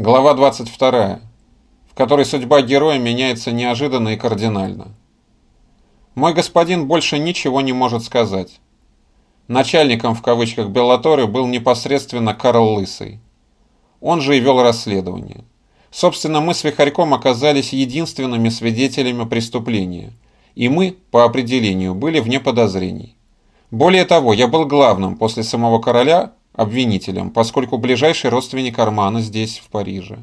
Глава 22, в которой судьба героя меняется неожиданно и кардинально. Мой господин больше ничего не может сказать. Начальником в кавычках Беллаторы был непосредственно Карл Лысый. Он же и вел расследование. Собственно, мы с Вихарьком оказались единственными свидетелями преступления, и мы, по определению, были вне подозрений. Более того, я был главным после самого короля обвинителем, поскольку ближайший родственник Армана здесь, в Париже.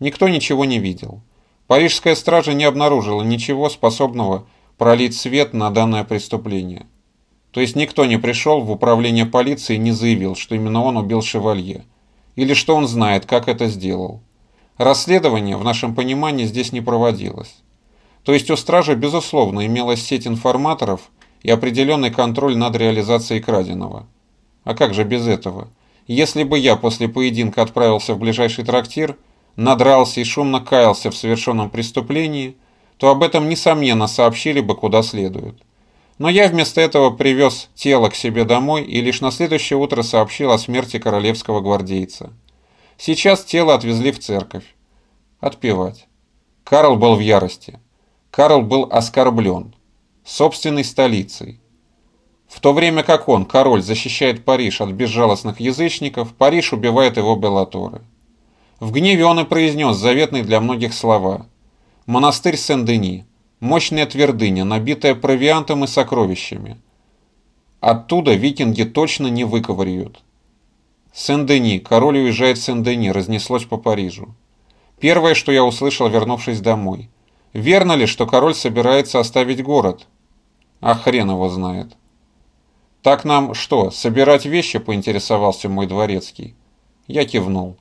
Никто ничего не видел. Парижская стража не обнаружила ничего способного пролить свет на данное преступление. То есть никто не пришел в управление полиции и не заявил, что именно он убил Шевалье, или что он знает, как это сделал. Расследование, в нашем понимании, здесь не проводилось. То есть у стражи, безусловно, имелась сеть информаторов и определенный контроль над реализацией краденого. А как же без этого? Если бы я после поединка отправился в ближайший трактир, надрался и шумно каялся в совершенном преступлении, то об этом, несомненно, сообщили бы куда следует. Но я вместо этого привез тело к себе домой и лишь на следующее утро сообщил о смерти королевского гвардейца. Сейчас тело отвезли в церковь. Отпевать. Карл был в ярости. Карл был оскорблен. Собственной столицей. В то время как он, король, защищает Париж от безжалостных язычников, Париж убивает его Беллаторы. В гневе он и произнес заветные для многих слова. «Монастырь Сен-Дени. Мощная твердыня, набитая провиантом и сокровищами. Оттуда викинги точно не выковыряют». Сен-Дени. Король уезжает в Сен-Дени. Разнеслось по Парижу. Первое, что я услышал, вернувшись домой. Верно ли, что король собирается оставить город? А хрен его знает. «Так нам что, собирать вещи?» – поинтересовался мой дворецкий. Я кивнул.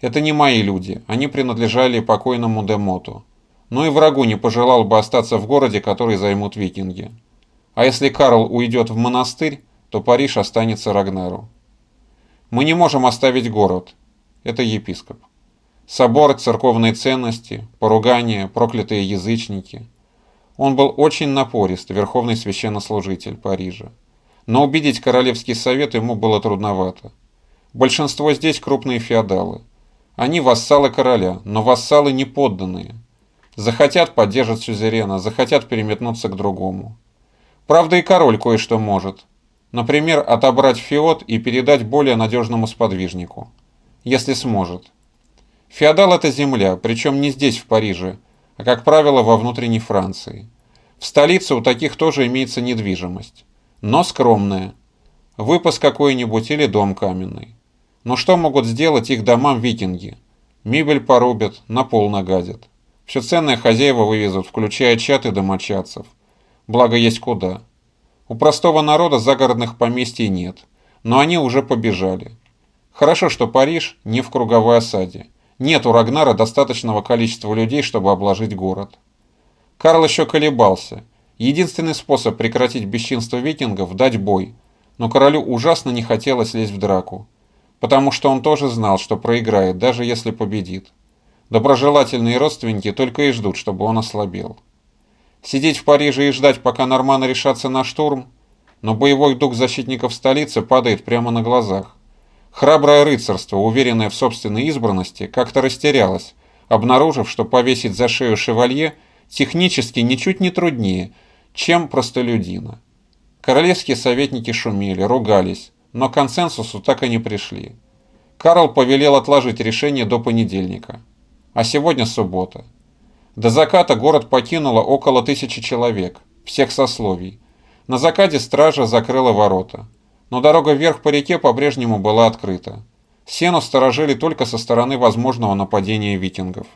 «Это не мои люди, они принадлежали покойному Демоту. Но и врагу не пожелал бы остаться в городе, который займут викинги. А если Карл уйдет в монастырь, то Париж останется Рагнеру. Мы не можем оставить город. Это епископ. Собор, церковные ценности, поругания, проклятые язычники. Он был очень напорист, верховный священнослужитель Парижа но убедить Королевский совет ему было трудновато. Большинство здесь крупные феодалы. Они вассалы короля, но вассалы не подданные. Захотят поддержат сюзерена, захотят переметнуться к другому. Правда и король кое-что может. Например, отобрать феод и передать более надежному сподвижнику. Если сможет. Феодал – это земля, причем не здесь, в Париже, а, как правило, во внутренней Франции. В столице у таких тоже имеется недвижимость но скромные. Выпас какой-нибудь или дом каменный. Но что могут сделать их домам викинги? Мебель порубят, на пол нагадят. Все ценное хозяева вывезут, включая чат и домочадцев. Благо есть куда. У простого народа загородных поместий нет, но они уже побежали. Хорошо, что Париж не в круговой осаде. Нет у Рагнара достаточного количества людей, чтобы обложить город. Карл еще колебался – Единственный способ прекратить бесчинство викингов – дать бой, но королю ужасно не хотелось лезть в драку, потому что он тоже знал, что проиграет, даже если победит. Доброжелательные родственники только и ждут, чтобы он ослабел. Сидеть в Париже и ждать, пока норманы решатся на штурм? Но боевой дух защитников столицы падает прямо на глазах. Храброе рыцарство, уверенное в собственной избранности, как-то растерялось, обнаружив, что повесить за шею шевалье технически ничуть не труднее – чем простолюдина. Королевские советники шумели, ругались, но к консенсусу так и не пришли. Карл повелел отложить решение до понедельника. А сегодня суббота. До заката город покинуло около тысячи человек, всех сословий. На закате стража закрыла ворота. Но дорога вверх по реке по-прежнему была открыта. Сену сторожили только со стороны возможного нападения викингов.